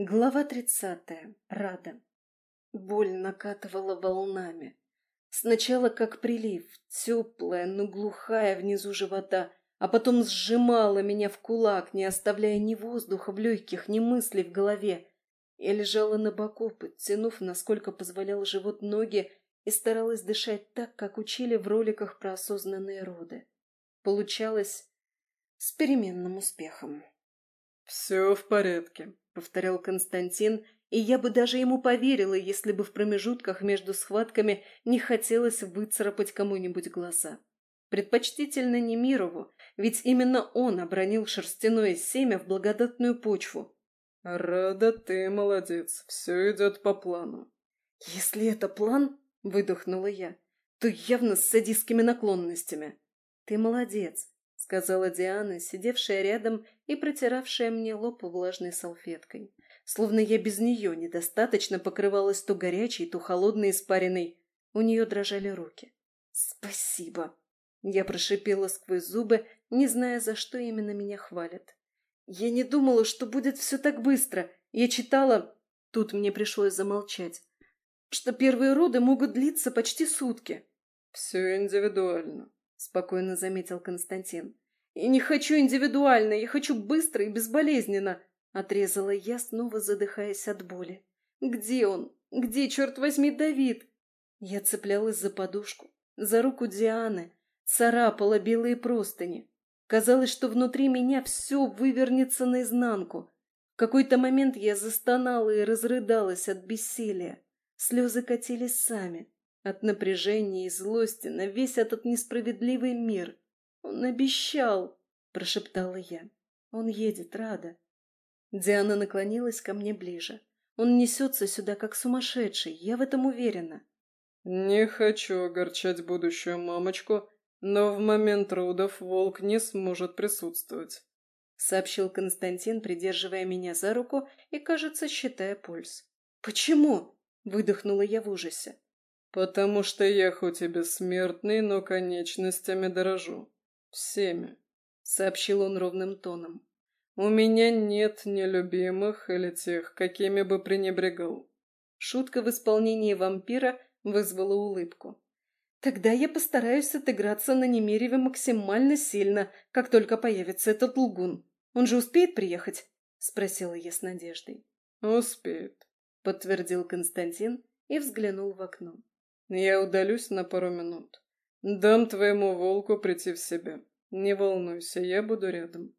Глава тридцатая. Рада. Боль накатывала волнами. Сначала как прилив, теплая, но глухая внизу живота, а потом сжимала меня в кулак, не оставляя ни воздуха в легких, ни мыслей в голове. Я лежала на боку, подтянув, насколько позволял живот ноги, и старалась дышать так, как учили в роликах про осознанные роды. Получалось с переменным успехом. «Все в порядке», — повторял Константин, и я бы даже ему поверила, если бы в промежутках между схватками не хотелось выцарапать кому-нибудь глаза. Предпочтительно не Мирову, ведь именно он обронил шерстяное семя в благодатную почву. «Рада, ты молодец, все идет по плану». «Если это план, — выдохнула я, — то явно с садистскими наклонностями». «Ты молодец», — сказала Диана, сидевшая рядом и протиравшая мне лоб влажной салфеткой. Словно я без нее недостаточно покрывалась то горячей, то холодной испариной. У нее дрожали руки. «Спасибо!» Я прошипела сквозь зубы, не зная, за что именно меня хвалят. «Я не думала, что будет все так быстро. Я читала...» Тут мне пришлось замолчать. «Что первые роды могут длиться почти сутки». «Все индивидуально», — спокойно заметил Константин. «И не хочу индивидуально, я хочу быстро и безболезненно», — отрезала я, снова задыхаясь от боли. «Где он? Где, черт возьми, Давид?» Я цеплялась за подушку, за руку Дианы, царапала белые простыни. Казалось, что внутри меня все вывернется наизнанку. В какой-то момент я застонала и разрыдалась от бессилия. Слезы катились сами, от напряжения и злости на весь этот несправедливый мир. «Он обещал!» – прошептала я. «Он едет, Рада». Диана наклонилась ко мне ближе. Он несется сюда, как сумасшедший, я в этом уверена. «Не хочу огорчать будущую мамочку, но в момент родов волк не сможет присутствовать», — сообщил Константин, придерживая меня за руку и, кажется, считая пульс. «Почему?» — выдохнула я в ужасе. «Потому что я хоть и бессмертный, но конечностями дорожу. Всеми», — сообщил он ровным тоном. «У меня нет нелюбимых или тех, какими бы пренебрегал». Шутка в исполнении вампира вызвала улыбку. Тогда я постараюсь отыграться на Немереве максимально сильно, как только появится этот лгун. Он же успеет приехать? Спросила я с надеждой. Успеет, подтвердил Константин и взглянул в окно. Я удалюсь на пару минут. Дам твоему волку прийти в себя. Не волнуйся, я буду рядом.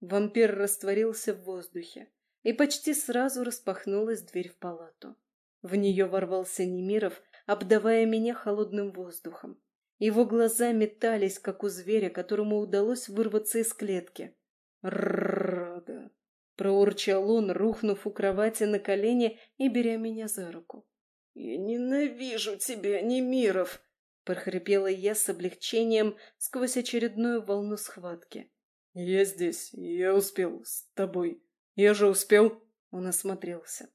Вампир растворился в воздухе, и почти сразу распахнулась дверь в палату. В нее ворвался Немиров обдавая меня холодным воздухом. Его глаза метались, как у зверя, которому удалось вырваться из клетки. «Рада!» — проурчал он, рухнув у кровати на колени и беря меня за руку. «Я ненавижу тебя, Немиров!» — прохрипела я с облегчением сквозь очередную волну схватки. «Я здесь, я успел, с тобой. Я же успел!» Он осмотрелся.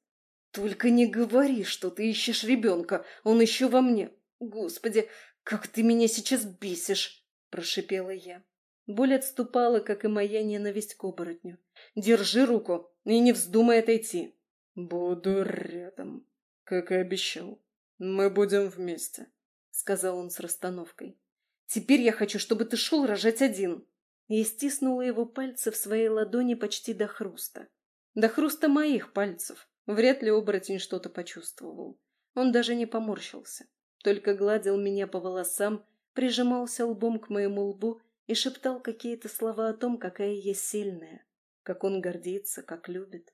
«Только не говори, что ты ищешь ребенка, он еще во мне. Господи, как ты меня сейчас бесишь!» – прошипела я. Боль отступала, как и моя ненависть к оборотню. «Держи руку и не вздумай отойти!» «Буду рядом, как и обещал. Мы будем вместе», — сказал он с расстановкой. «Теперь я хочу, чтобы ты шел рожать один». Я стиснула его пальцы в своей ладони почти до хруста. До хруста моих пальцев. Вряд ли оборотень что-то почувствовал. Он даже не поморщился, только гладил меня по волосам, прижимался лбом к моему лбу и шептал какие-то слова о том, какая я сильная, как он гордится, как любит.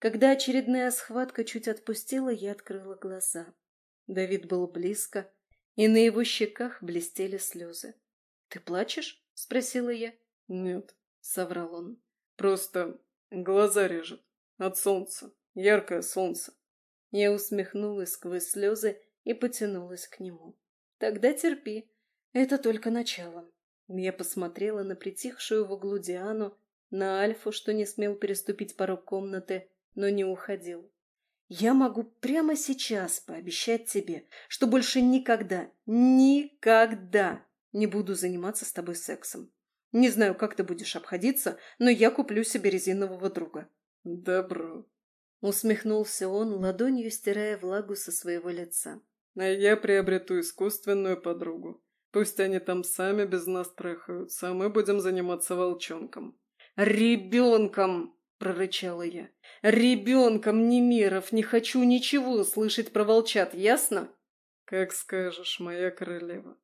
Когда очередная схватка чуть отпустила, я открыла глаза. Давид был близко, и на его щеках блестели слезы. «Ты плачешь?» — спросила я. «Нет», — соврал он. «Просто глаза режет от солнца». Яркое солнце. Я усмехнулась сквозь слезы и потянулась к нему. Тогда терпи. Это только начало. Я посмотрела на притихшую в углу Диану, на Альфу, что не смел переступить порог комнаты, но не уходил. Я могу прямо сейчас пообещать тебе, что больше никогда, никогда не буду заниматься с тобой сексом. Не знаю, как ты будешь обходиться, но я куплю себе резинового друга. Добро. Усмехнулся он, ладонью стирая влагу со своего лица. А я приобрету искусственную подругу. Пусть они там сами без нас трахаются, а мы будем заниматься волчонком. «Ребенком!» — прорычала я. «Ребенком, Немиров! Не хочу ничего слышать про волчат, ясно?» «Как скажешь, моя королева».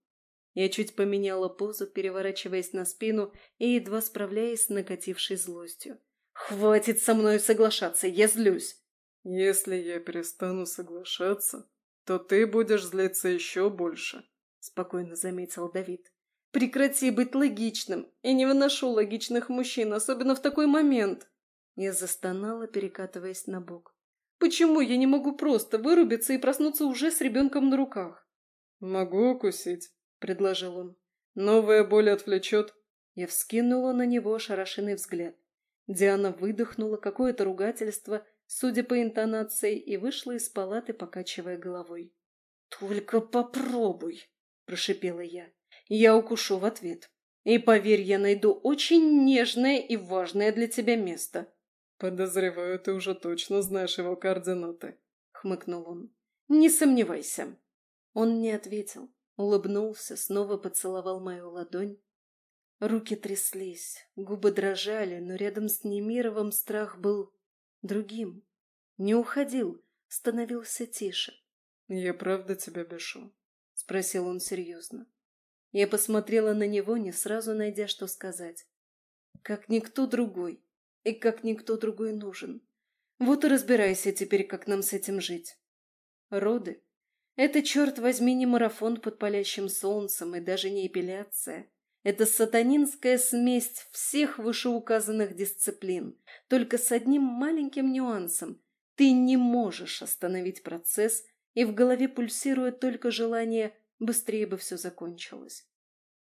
Я чуть поменяла позу, переворачиваясь на спину и едва справляясь с накатившей злостью. «Хватит со мной соглашаться, я злюсь!» «Если я перестану соглашаться, то ты будешь злиться еще больше», — спокойно заметил Давид. «Прекрати быть логичным. Я не выношу логичных мужчин, особенно в такой момент». Я застонала, перекатываясь на бок. «Почему я не могу просто вырубиться и проснуться уже с ребенком на руках?» «Могу укусить», — предложил он. «Новая боль отвлечет». Я вскинула на него ошарашенный взгляд. Диана выдохнула какое-то ругательство, судя по интонации, и вышла из палаты, покачивая головой. «Только попробуй!» – прошипела я. «Я укушу в ответ. И поверь, я найду очень нежное и важное для тебя место». «Подозреваю, ты уже точно знаешь его координаты», — хмыкнул он. «Не сомневайся». Он не ответил, улыбнулся, снова поцеловал мою ладонь. Руки тряслись, губы дрожали, но рядом с Немировым страх был другим. Не уходил, становился тише. «Я правда тебя бешу?» — спросил он серьезно. Я посмотрела на него, не сразу найдя, что сказать. Как никто другой, и как никто другой нужен. Вот и разбирайся теперь, как нам с этим жить. Роды — это, черт возьми, не марафон под палящим солнцем и даже не эпиляция. Это сатанинская смесь всех вышеуказанных дисциплин, только с одним маленьким нюансом. Ты не можешь остановить процесс, и в голове пульсирует только желание быстрее бы все закончилось.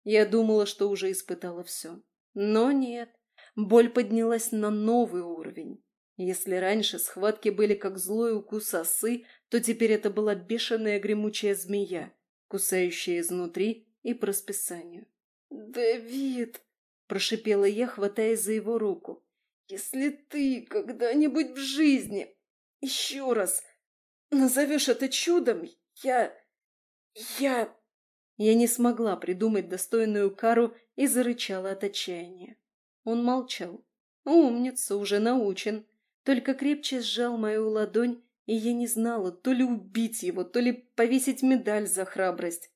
Я думала, что уже испытала все. Но нет. Боль поднялась на новый уровень. Если раньше схватки были как злой укус осы, то теперь это была бешеная гремучая змея, кусающая изнутри и по расписанию. «Давид!» – прошипела я, хватаясь за его руку. «Если ты когда-нибудь в жизни еще раз назовешь это чудом, я... я...» Я не смогла придумать достойную кару и зарычала от отчаяния. Он молчал. Умница, уже научен. Только крепче сжал мою ладонь, и я не знала, то ли убить его, то ли повесить медаль за храбрость.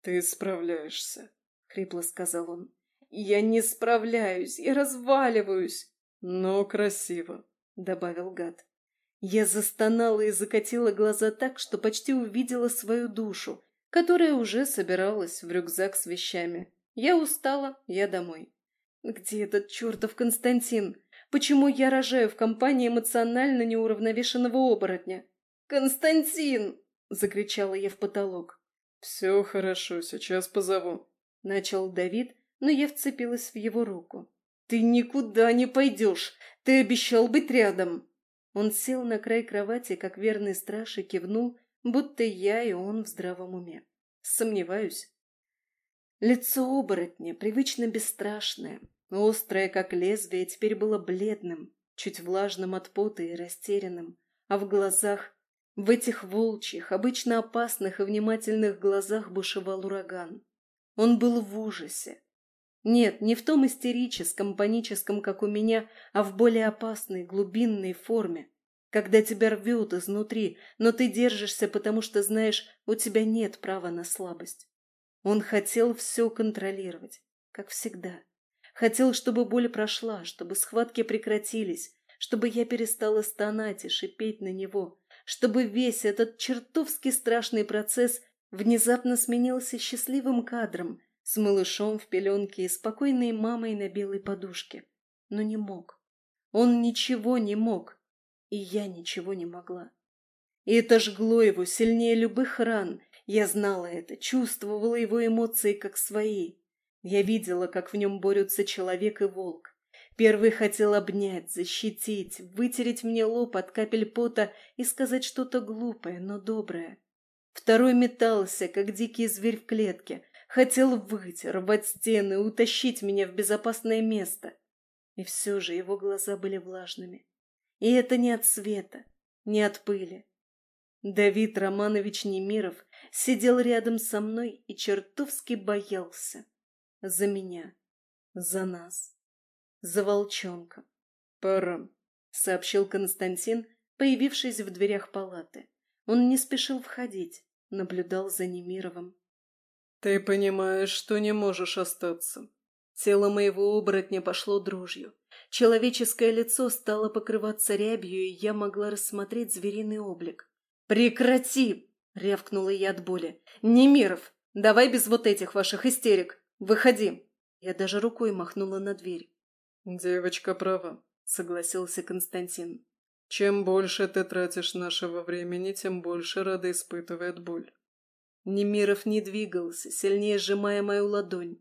«Ты справляешься», — хрипло сказал он. «Я не справляюсь, я разваливаюсь». «Но красиво», — добавил гад. Я застонала и закатила глаза так, что почти увидела свою душу, которая уже собиралась в рюкзак с вещами. Я устала, я домой. Где этот чертов Константин? Почему я рожаю в компании эмоционально неуравновешенного оборотня? «Константин!» — закричала я в потолок. «Все хорошо, сейчас позову», — начал Давид, но я вцепилась в его руку. «Ты никуда не пойдешь! Ты обещал быть рядом!» Он сел на край кровати, как верный страж, и кивнул, будто я и он в здравом уме. Сомневаюсь. Лицо оборотня, привычно бесстрашное, острое, как лезвие, теперь было бледным, чуть влажным от пота и растерянным, а в глазах, в этих волчьих, обычно опасных и внимательных глазах бушевал ураган. Он был в ужасе. Нет, не в том истерическом, паническом, как у меня, а в более опасной, глубинной форме, когда тебя рвет изнутри, но ты держишься, потому что знаешь, у тебя нет права на слабость. Он хотел все контролировать, как всегда. Хотел, чтобы боль прошла, чтобы схватки прекратились, чтобы я перестала стонать и шипеть на него, чтобы весь этот чертовски страшный процесс внезапно сменился счастливым кадром с малышом в пеленке и спокойной мамой на белой подушке. Но не мог. Он ничего не мог, и я ничего не могла. И это жгло его сильнее любых ран, я знала это, чувствовала его эмоции как свои. Я видела, как в нем борются человек и волк. Первый хотел обнять, защитить, вытереть мне лоб от капель пота и сказать что-то глупое, но доброе. Второй метался, как дикий зверь в клетке, хотел выть, рвать стены, утащить меня в безопасное место. И все же его глаза были влажными. И это не от света, не от пыли. Давид Романович Немиров сидел рядом со мной и чертовски боялся. За меня, за нас, за волчонка. «Пора», — сообщил Константин, появившись в дверях палаты. Он не спешил входить, наблюдал за Немировым. «Ты понимаешь, что не можешь остаться». Тело моего оборотня пошло дрожью. Человеческое лицо стало покрываться рябью, и я могла рассмотреть звериный облик. «Прекрати!» — рявкнула я от боли. «Немиров, давай без вот этих ваших истерик. Выходи!» Я даже рукой махнула на дверь. «Девочка права», — согласился Константин. «Чем больше ты тратишь нашего времени, тем больше Рада испытывает боль». Немиров не двигался, сильнее сжимая мою ладонь.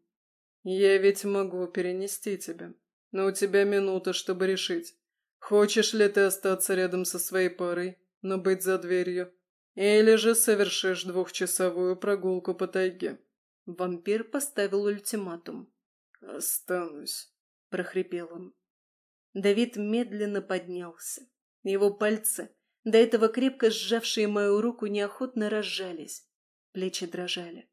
«Я ведь могу перенести тебя, но у тебя минута, чтобы решить, хочешь ли ты остаться рядом со своей парой, но быть за дверью, или же совершишь двухчасовую прогулку по тайге». Вампир поставил ультиматум. «Останусь», — прохрипел он. Давид медленно поднялся. Его пальцы, до этого крепко сжавшие мою руку, неохотно разжались. Плечи дрожали.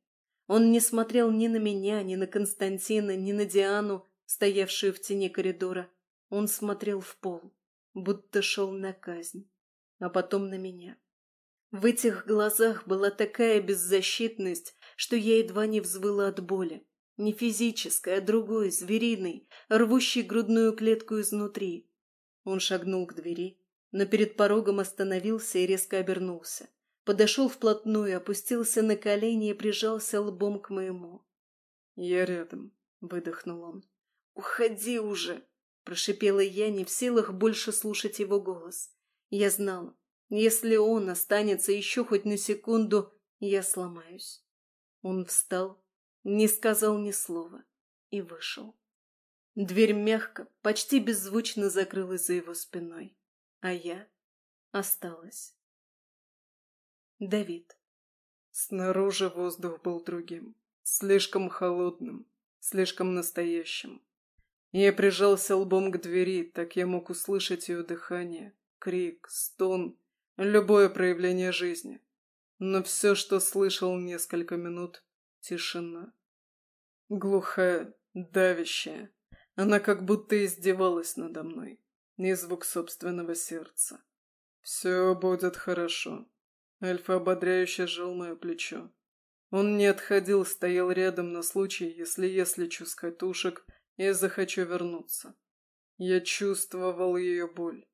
Он не смотрел ни на меня, ни на Константина, ни на Диану, стоявшую в тени коридора. Он смотрел в пол, будто шел на казнь, а потом на меня. В этих глазах была такая беззащитность, что я едва не взвыла от боли. Не физической, а другой, звериной, рвущей грудную клетку изнутри. Он шагнул к двери, но перед порогом остановился и резко обернулся. Подошел вплотную, опустился на колени и прижался лбом к моему. «Я рядом», — выдохнул он. «Уходи уже!» — прошипела я, не в силах больше слушать его голос. Я знала, если он останется еще хоть на секунду, я сломаюсь. Он встал, не сказал ни слова и вышел. Дверь мягко, почти беззвучно закрылась за его спиной, а я осталась. Давид. Снаружи воздух был другим, слишком холодным, слишком настоящим. Я прижался лбом к двери, так я мог услышать ее дыхание, крик, стон, любое проявление жизни. Но все, что слышал несколько минут — тишина. Глухая, давящая. Она как будто издевалась надо мной. И звук собственного сердца. «Все будет хорошо». Альфа ободряюще сжал мое плечо. Он не отходил, стоял рядом на случай, если я слечу с катушек и захочу вернуться. Я чувствовал ее боль.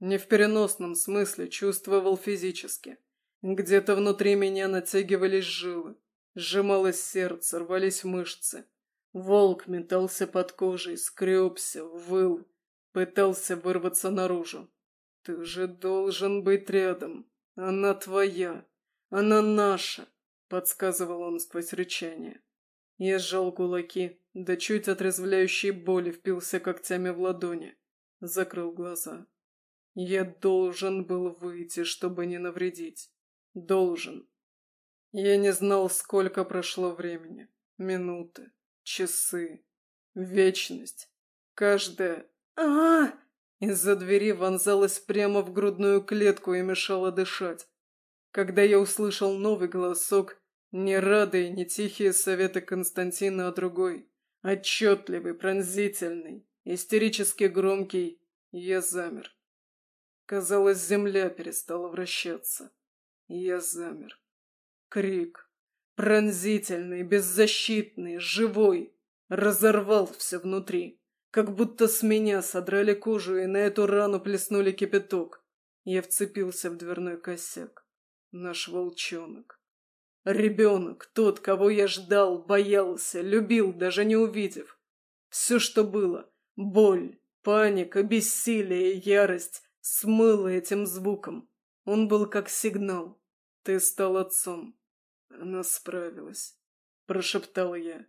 Не в переносном смысле, чувствовал физически. Где-то внутри меня натягивались жилы, сжималось сердце, рвались мышцы. Волк метался под кожей, скребся, выл, пытался вырваться наружу. «Ты же должен быть рядом. Она твоя. Она наша», — подсказывал он сквозь рычание. Я сжал кулаки, да чуть отрезвляющей боли впился когтями в ладони. Закрыл глаза. Я должен был выйти, чтобы не навредить. Должен. Я не знал, сколько прошло времени. Минуты, часы, вечность. Каждая... а, -а, -а Из-за двери вонзалась прямо в грудную клетку и мешала дышать. Когда я услышал новый голосок, не радые, не тихие советы Константина, а другой, отчетливый, пронзительный, истерически громкий, я замер. Казалось, земля перестала вращаться. Я замер. Крик. Пронзительный, беззащитный, живой. Разорвал все внутри. Как будто с меня содрали кожу и на эту рану плеснули кипяток. Я вцепился в дверной косяк. Наш волчонок. Ребенок, тот, кого я ждал, боялся, любил, даже не увидев. Все, что было. Боль, паника, бессилие, ярость смыло этим звуком. Он был как сигнал. Ты стал отцом. Она справилась. Прошептал я.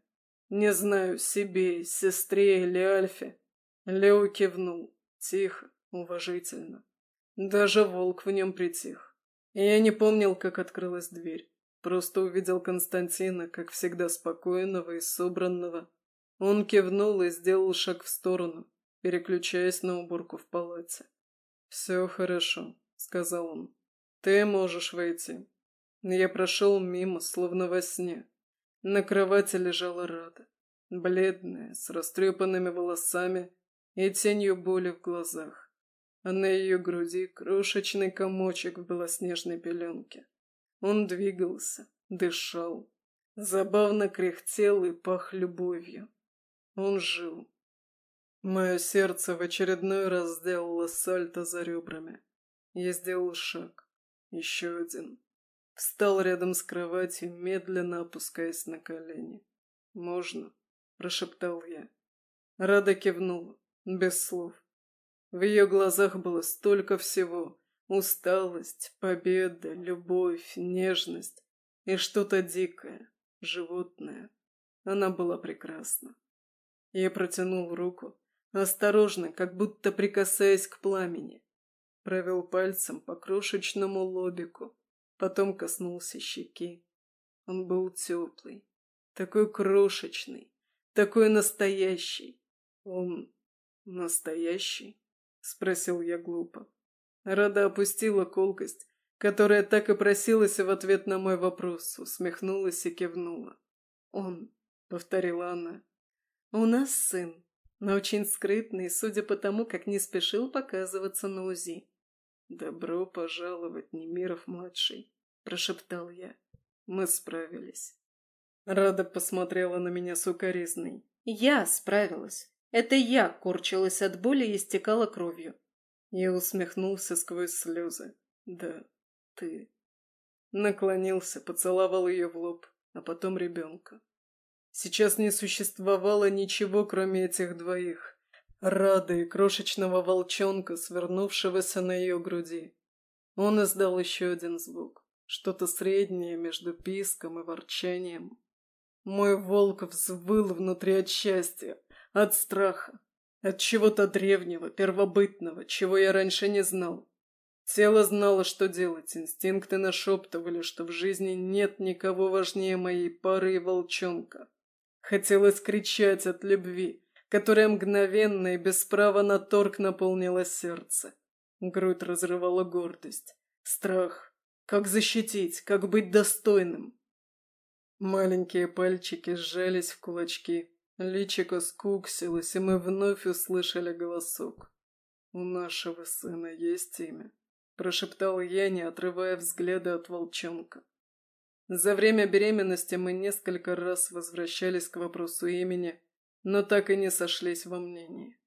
Не знаю, себе, сестре или Альфе. Лео кивнул. Тихо, уважительно. Даже волк в нем притих. я не помнил, как открылась дверь. Просто увидел Константина, как всегда спокойного и собранного. Он кивнул и сделал шаг в сторону, переключаясь на уборку в палате. «Все хорошо», — сказал он. «Ты можешь войти». Я прошел мимо, словно во сне. На кровати лежала Рада, бледная, с растрепанными волосами и тенью боли в глазах, а на ее груди крошечный комочек в белоснежной пеленке. Он двигался, дышал, забавно кряхтел и пах любовью. Он жил. Мое сердце в очередной раз сделало сальто за ребрами. Я сделал шаг. Еще один. Встал рядом с кроватью, медленно опускаясь на колени. «Можно?» – прошептал я. Рада кивнула, без слов. В ее глазах было столько всего. Усталость, победа, любовь, нежность и что-то дикое, животное. Она была прекрасна. Я протянул руку, осторожно, как будто прикасаясь к пламени. Провел пальцем по крошечному лобику, потом коснулся щеки. Он был теплый, такой крошечный, такой настоящий. Он настоящий? Спросил я глупо. Рада опустила колкость, которая так и просилась в ответ на мой вопрос, усмехнулась и кивнула. «Он», — повторила она, — «у нас сын, но очень скрытный, судя по тому, как не спешил показываться на УЗИ. «Добро пожаловать, Немиров-младший», — прошептал я. «Мы справились». Рада посмотрела на меня сукоризной. «Я справилась. Это я корчилась от боли и истекала кровью». Я усмехнулся сквозь слезы. «Да, ты». Наклонился, поцеловал ее в лоб, а потом ребенка. Сейчас не существовало ничего, кроме этих двоих. Рады и крошечного волчонка, свернувшегося на ее груди. Он издал еще один звук, что-то среднее между писком и ворчанием. Мой волк взвыл внутри от счастья, от страха, от чего-то древнего, первобытного, чего я раньше не знал. Тело знало, что делать, инстинкты нашептывали, что в жизни нет никого важнее моей пары и волчонка. Хотелось кричать от любви, которая мгновенно и без права на торг наполнила сердце. Грудь разрывала гордость, страх. Как защитить, как быть достойным? Маленькие пальчики сжались в кулачки, личико скуксилось, и мы вновь услышали голосок. «У нашего сына есть имя», — прошептал я, не отрывая взгляда от волчонка. За время беременности мы несколько раз возвращались к вопросу имени, но так и не сошлись во мнении.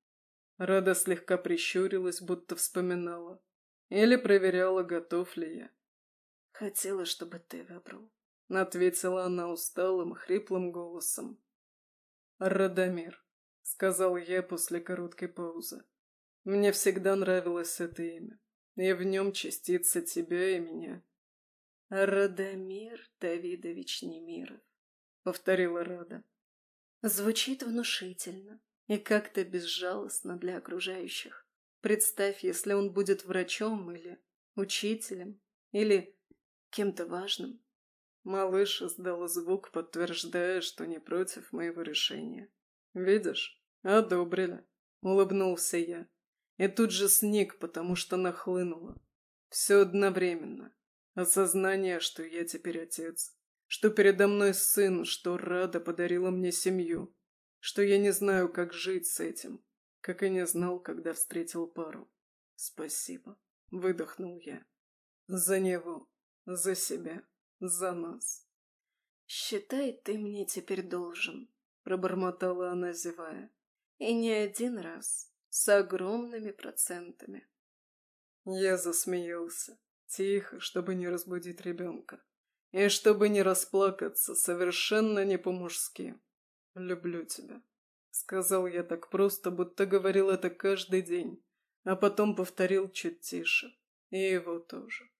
Рада слегка прищурилась, будто вспоминала. Или проверяла, готов ли я. «Хотела, чтобы ты выбрал», — ответила она усталым, хриплым голосом. «Радомир», — сказал я после короткой паузы. «Мне всегда нравилось это имя, и в нем частица тебя и меня». «Радомир Давидович Немиров», — повторила Рада. Звучит внушительно и как-то безжалостно для окружающих. Представь, если он будет врачом или учителем, или кем-то важным. Малыш издал звук, подтверждая, что не против моего решения. «Видишь? Одобрили», — улыбнулся я. И тут же сник, потому что нахлынуло. Все одновременно. Осознание, что я теперь отец, что передо мной сын, что Рада подарила мне семью, что я не знаю, как жить с этим, как и не знал, когда встретил пару. Спасибо, выдохнул я. За него, за себя, за нас. Считай, ты мне теперь должен, пробормотала она, зевая. И не один раз, с огромными процентами. Я засмеялся, тихо, чтобы не разбудить ребенка. И чтобы не расплакаться, совершенно не по-мужски. «Люблю тебя», — сказал я так просто, будто говорил это каждый день, а потом повторил чуть тише. И его тоже.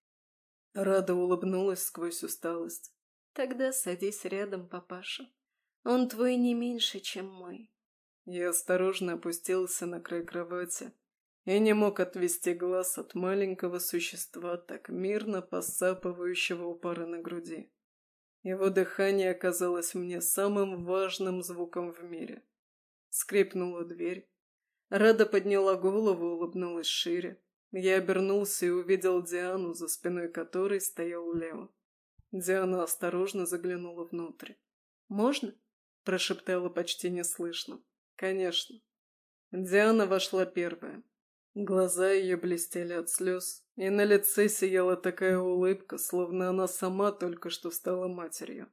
Рада улыбнулась сквозь усталость. «Тогда садись рядом, папаша. Он твой не меньше, чем мой». Я осторожно опустился на край кровати, и не мог отвести глаз от маленького существа, так мирно посапывающего у пары на груди. Его дыхание оказалось мне самым важным звуком в мире. Скрипнула дверь. Рада подняла голову, улыбнулась шире. Я обернулся и увидел Диану, за спиной которой стоял Лео. Диана осторожно заглянула внутрь. «Можно?» – прошептала почти неслышно. «Конечно». Диана вошла первая. Глаза ее блестели от слез, и на лице сияла такая улыбка, словно она сама только что стала матерью.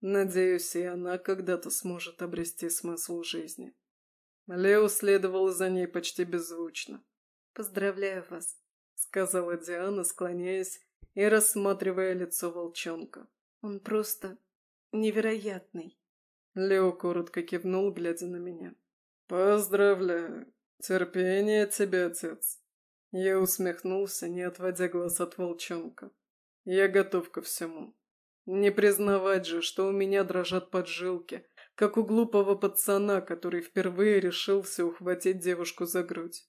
Надеюсь, и она когда-то сможет обрести смысл жизни. Лео следовал за ней почти беззвучно. «Поздравляю вас», — сказала Диана, склоняясь и рассматривая лицо волчонка. «Он просто невероятный». Лео коротко кивнул, глядя на меня. «Поздравляю. Терпение тебе, отец». Я усмехнулся, не отводя глаз от волчонка. «Я готов ко всему. Не признавать же, что у меня дрожат поджилки, как у глупого пацана, который впервые решился ухватить девушку за грудь.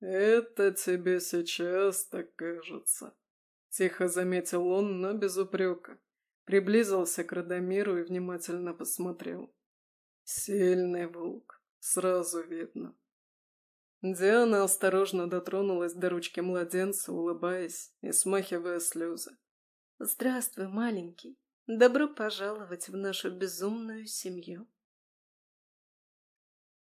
«Это тебе сейчас так кажется», — тихо заметил он, но без упрека. Приблизился к Радомиру и внимательно посмотрел. «Сильный волк, сразу видно». Диана осторожно дотронулась до ручки младенца, улыбаясь и смахивая слезы. «Здравствуй, маленький. Добро пожаловать в нашу безумную семью».